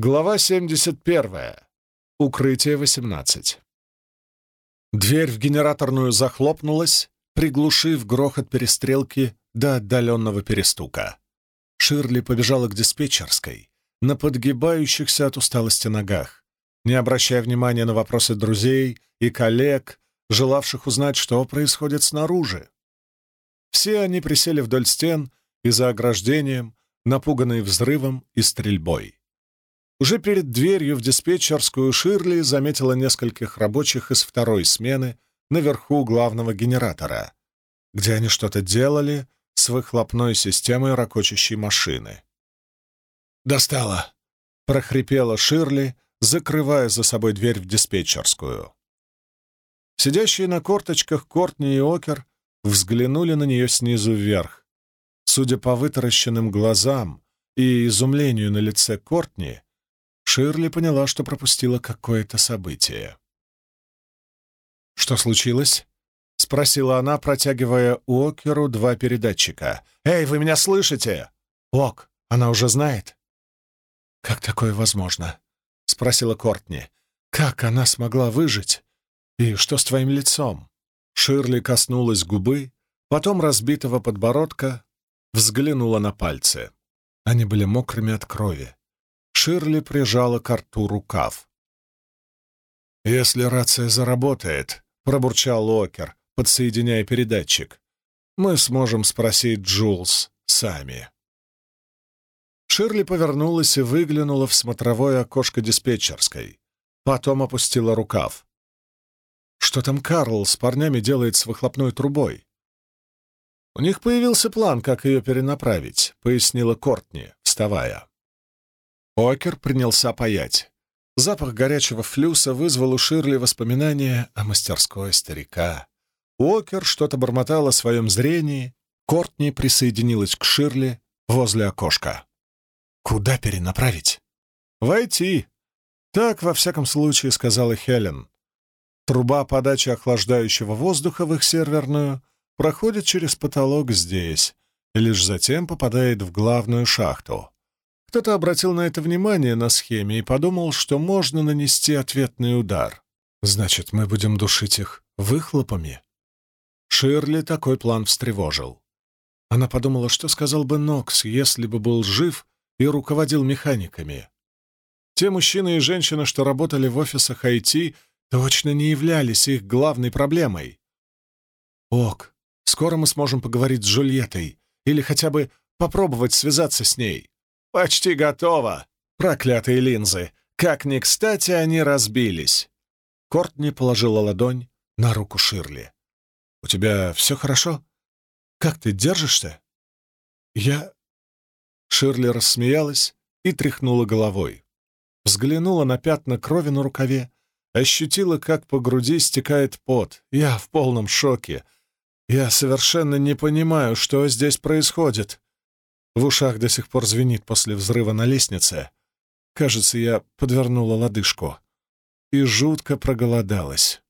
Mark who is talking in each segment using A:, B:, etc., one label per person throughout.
A: Глава 71. Укрытие 18. Дверь в генераторную захлопнулась, приглушив грохот перестрелки до отдаленного перестука. Ширли побежала к диспетчерской, на подгибающихся от усталости ногах, не обращая внимания на вопросы друзей и коллег, желавших узнать, что происходит снаружи. Все они присели вдоль стен и за ограждением, напуганные взрывом и стрельбой. Уже перед дверью в диспетчерскую Ширли заметила нескольких рабочих из второй смены наверху главного генератора, где они что-то делали с выхлопной системой ракочащей машины. «Достала!» — прохрипела Ширли, закрывая за собой дверь в диспетчерскую. Сидящие на корточках Кортни и Окер взглянули на нее снизу вверх. Судя по вытаращенным глазам и изумлению на лице Кортни, Ширли поняла, что пропустила какое-то событие. «Что случилось?» — спросила она, протягивая Уокеру два передатчика. «Эй, вы меня слышите?» «Ок, она уже знает?» «Как такое возможно?» — спросила Кортни. «Как она смогла выжить? И что с твоим лицом?» Ширли коснулась губы, потом разбитого подбородка, взглянула на пальцы. Они были мокрыми от крови. Ширли прижала к рту рукав. «Если рация заработает», — пробурчал Окер, подсоединяя передатчик, «мы сможем спросить Джулс сами». Ширли повернулась и выглянула в смотровое окошко диспетчерской. Потом опустила рукав. «Что там Карл с парнями делает с выхлопной трубой?» «У них появился план, как ее перенаправить», — пояснила Кортни, вставая. Окер принялся паять. Запах горячего флюса вызвал у Ширли воспоминания о мастерской старика. Окер что-то бормотал о своем зрении. Кортни присоединилась к Ширли возле окошка. «Куда перенаправить?» «Войти!» «Так, во всяком случае», — сказала Хелен. Труба подачи охлаждающего воздуха в их серверную проходит через потолок здесь и лишь затем попадает в главную шахту. Кто-то обратил на это внимание на схеме и подумал, что можно нанести ответный удар. Значит, мы будем душить их выхлопами? Ширли такой план встревожил. Она подумала, что сказал бы Нокс, если бы был жив и руководил механиками. Те мужчины и женщины, что работали в офисах IT, точно не являлись их главной проблемой. «Ок, скоро мы сможем поговорить с Джульеттой или хотя бы попробовать связаться с ней. «Почти готово! Проклятые линзы! Как ни кстати они разбились!» Кортни положила ладонь на руку Ширли. «У тебя все хорошо? Как ты держишься?» «Я...» Ширли рассмеялась и тряхнула головой. Взглянула на пятна крови на рукаве, ощутила, как по груди стекает пот. Я в полном шоке. Я совершенно не понимаю, что здесь происходит. В ушах до сих пор звенит после взрыва на лестнице. Кажется, я подвернула лодыжку. И жутко проголодалась.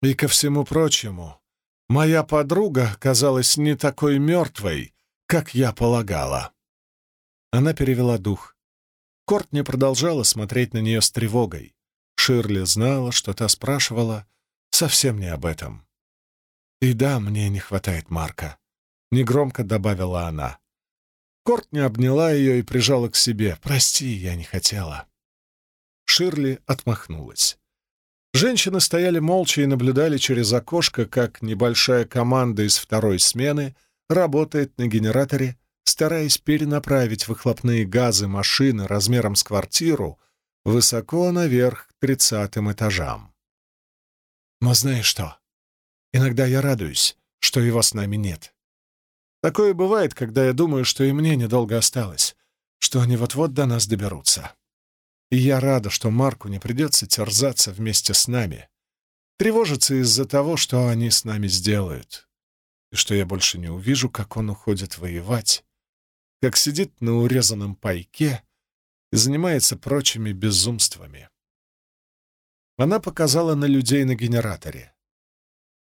A: И ко всему прочему, моя подруга казалась не такой мертвой, как я полагала. Она перевела дух. Кортни продолжала смотреть на нее с тревогой. Ширли знала, что та спрашивала совсем не об этом. «И да, мне не хватает Марка», — негромко добавила она. Кортни обняла ее и прижала к себе. «Прости, я не хотела». Ширли отмахнулась. Женщины стояли молча и наблюдали через окошко, как небольшая команда из второй смены работает на генераторе, стараясь перенаправить выхлопные газы машины размером с квартиру высоко наверх к тридцатым этажам. Но знаешь что? Иногда я радуюсь, что его с нами нет. Такое бывает, когда я думаю, что и мне недолго осталось, что они вот-вот до нас доберутся. И я рада, что Марку не придется терзаться вместе с нами, тревожиться из-за того, что они с нами сделают, и что я больше не увижу, как он уходит воевать, как сидит на урезанном пайке и занимается прочими безумствами. Она показала на людей на генераторе.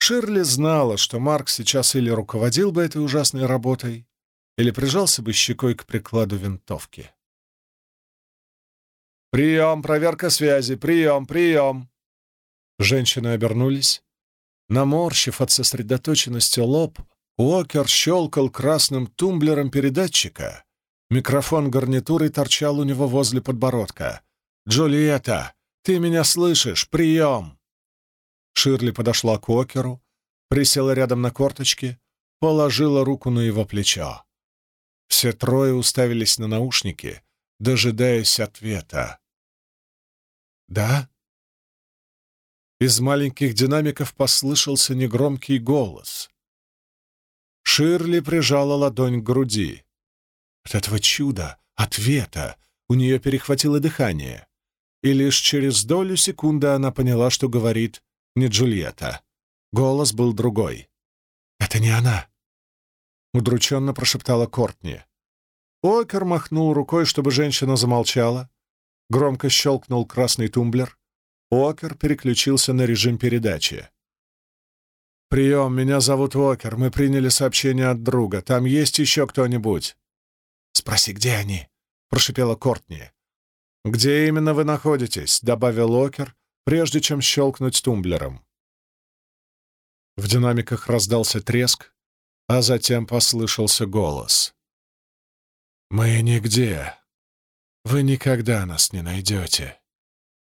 A: Ширли знала, что Марк сейчас или руководил бы этой ужасной работой, или прижался бы щекой к прикладу винтовки. «Прием, проверка связи, прием, прием!» Женщины обернулись. Наморщив от сосредоточенности лоб, Уокер щелкал красным тумблером передатчика. Микрофон гарнитуры торчал у него возле подбородка. «Джульетта, ты меня слышишь? Прием!» Ширли подошла к Уокеру, присела рядом на корточки, положила руку на его плечо. Все трое уставились на наушники, дожидаясь ответа. «Да?» Из маленьких динамиков послышался негромкий голос. Ширли прижала ладонь к груди. От этого чуда, ответа, у нее перехватило дыхание. И лишь через долю секунды она поняла, что говорит не Джульетта. Голос был другой. «Это не она!» Удрученно прошептала Кортни. Окер махнул рукой, чтобы женщина замолчала. Громко щелкнул красный тумблер. Уокер переключился на режим передачи. «Прием, меня зовут Уокер. Мы приняли сообщение от друга. Там есть еще кто-нибудь?» «Спроси, где они?» — прошипела Кортни. «Где именно вы находитесь?» — добавил Уокер, прежде чем щелкнуть тумблером. В динамиках раздался треск, а затем послышался голос. «Мы нигде. Вы никогда нас не найдете».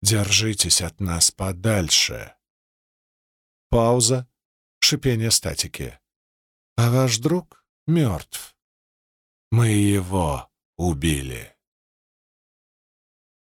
A: Держитесь от нас подальше. Пауза, шипение статики. А ваш друг мертв. Мы его убили.